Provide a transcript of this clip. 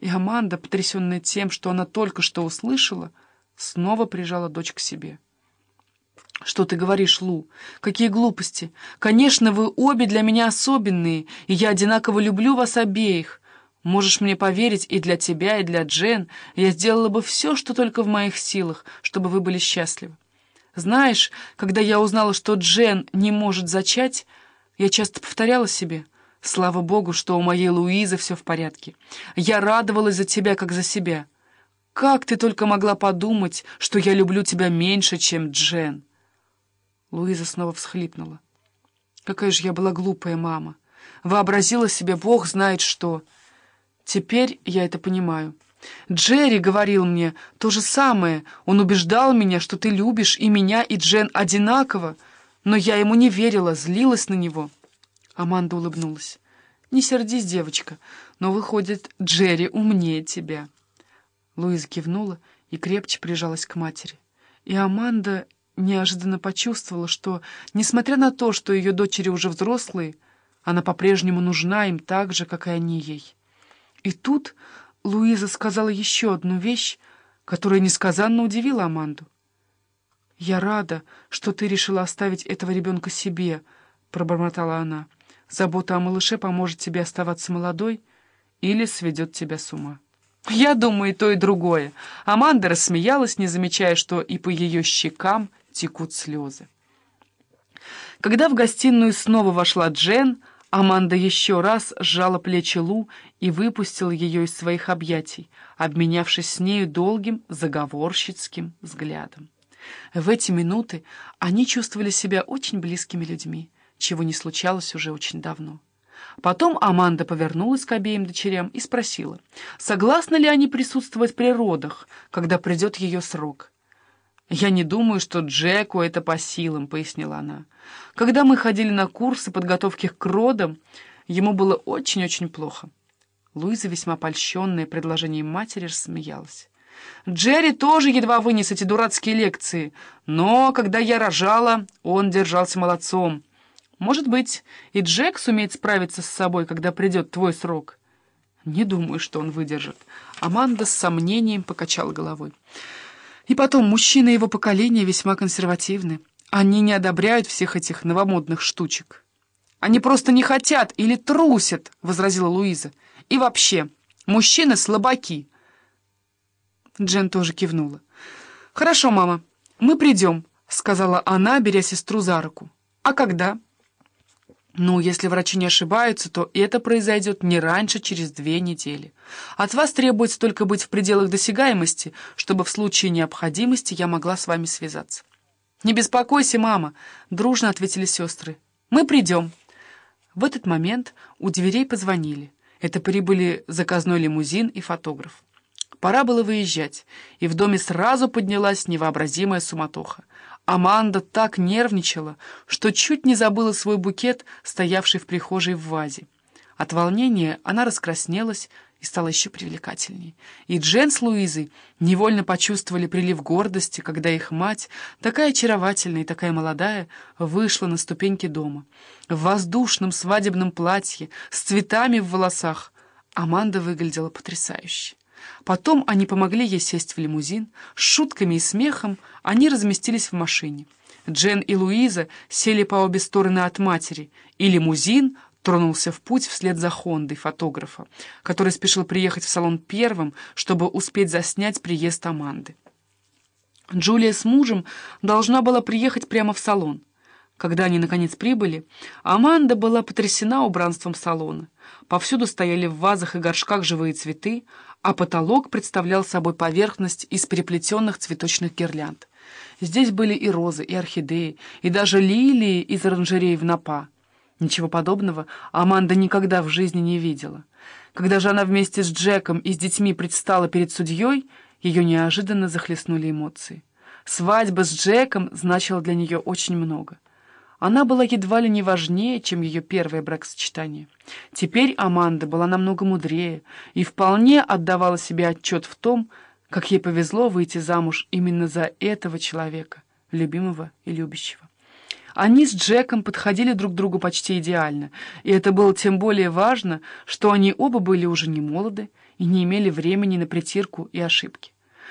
И Аманда, потрясенная тем, что она только что услышала, снова прижала дочь к себе. «Что ты говоришь, Лу? Какие глупости! Конечно, вы обе для меня особенные, и я одинаково люблю вас обеих. Можешь мне поверить, и для тебя, и для Джен я сделала бы все, что только в моих силах, чтобы вы были счастливы. Знаешь, когда я узнала, что Джен не может зачать, я часто повторяла себе, «Слава Богу, что у моей Луизы все в порядке. Я радовалась за тебя, как за себя. Как ты только могла подумать, что я люблю тебя меньше, чем Джен?» Луиза снова всхлипнула. «Какая же я была глупая мама! Вообразила себе Бог знает что! Теперь я это понимаю». Джерри говорил мне то же самое. Он убеждал меня, что ты любишь и меня, и Джен одинаково. Но я ему не верила, злилась на него. Аманда улыбнулась. «Не сердись, девочка, но, выходит, Джерри умнее тебя». Луиза кивнула и крепче прижалась к матери. И Аманда неожиданно почувствовала, что, несмотря на то, что ее дочери уже взрослые, она по-прежнему нужна им так же, как и они ей. И тут Луиза сказала еще одну вещь, которая несказанно удивила Аманду. «Я рада, что ты решила оставить этого ребенка себе», — пробормотала она. «Забота о малыше поможет тебе оставаться молодой или сведет тебя с ума». «Я думаю, и то, и другое». Аманда рассмеялась, не замечая, что и по ее щекам текут слезы. Когда в гостиную снова вошла Джен, Аманда еще раз сжала плечи Лу и выпустила ее из своих объятий, обменявшись с нею долгим заговорщицким взглядом. В эти минуты они чувствовали себя очень близкими людьми, чего не случалось уже очень давно. Потом Аманда повернулась к обеим дочерям и спросила, согласны ли они присутствовать при родах, когда придет ее срок. «Я не думаю, что Джеку это по силам», — пояснила она. «Когда мы ходили на курсы подготовки к родам, ему было очень-очень плохо». Луиза, весьма польщенная предложением матери, рассмеялась. «Джерри тоже едва вынес эти дурацкие лекции, но когда я рожала, он держался молодцом. Может быть, и Джек сумеет справиться с собой, когда придет твой срок?» «Не думаю, что он выдержит». Аманда с сомнением покачала головой. И потом, мужчины его поколения весьма консервативны. Они не одобряют всех этих новомодных штучек. «Они просто не хотят или трусят», — возразила Луиза. «И вообще, мужчины слабаки». Джен тоже кивнула. «Хорошо, мама, мы придем», — сказала она, беря сестру за руку. «А когда?» Ну, если врачи не ошибаются, то это произойдет не раньше через две недели. От вас требуется только быть в пределах досягаемости, чтобы в случае необходимости я могла с вами связаться. «Не беспокойся, мама», — дружно ответили сестры. «Мы придем». В этот момент у дверей позвонили. Это прибыли заказной лимузин и фотограф. Пора было выезжать, и в доме сразу поднялась невообразимая суматоха. Аманда так нервничала, что чуть не забыла свой букет, стоявший в прихожей в вазе. От волнения она раскраснелась и стала еще привлекательней. И Джен с Луизой невольно почувствовали прилив гордости, когда их мать, такая очаровательная и такая молодая, вышла на ступеньки дома. В воздушном свадебном платье, с цветами в волосах. Аманда выглядела потрясающе. Потом они помогли ей сесть в лимузин. С шутками и смехом они разместились в машине. Джен и Луиза сели по обе стороны от матери, и лимузин тронулся в путь вслед за Хондой фотографа, который спешил приехать в салон первым, чтобы успеть заснять приезд Аманды. Джулия с мужем должна была приехать прямо в салон. Когда они, наконец, прибыли, Аманда была потрясена убранством салона. Повсюду стояли в вазах и горшках живые цветы, а потолок представлял собой поверхность из переплетенных цветочных гирлянд. Здесь были и розы, и орхидеи, и даже лилии из оранжереи в Напа. Ничего подобного Аманда никогда в жизни не видела. Когда же она вместе с Джеком и с детьми предстала перед судьей, ее неожиданно захлестнули эмоции. Свадьба с Джеком значила для нее очень много. Она была едва ли не важнее, чем ее первое бракосочетание. Теперь Аманда была намного мудрее и вполне отдавала себе отчет в том, как ей повезло выйти замуж именно за этого человека, любимого и любящего. Они с Джеком подходили друг другу почти идеально, и это было тем более важно, что они оба были уже не молоды и не имели времени на притирку и ошибки.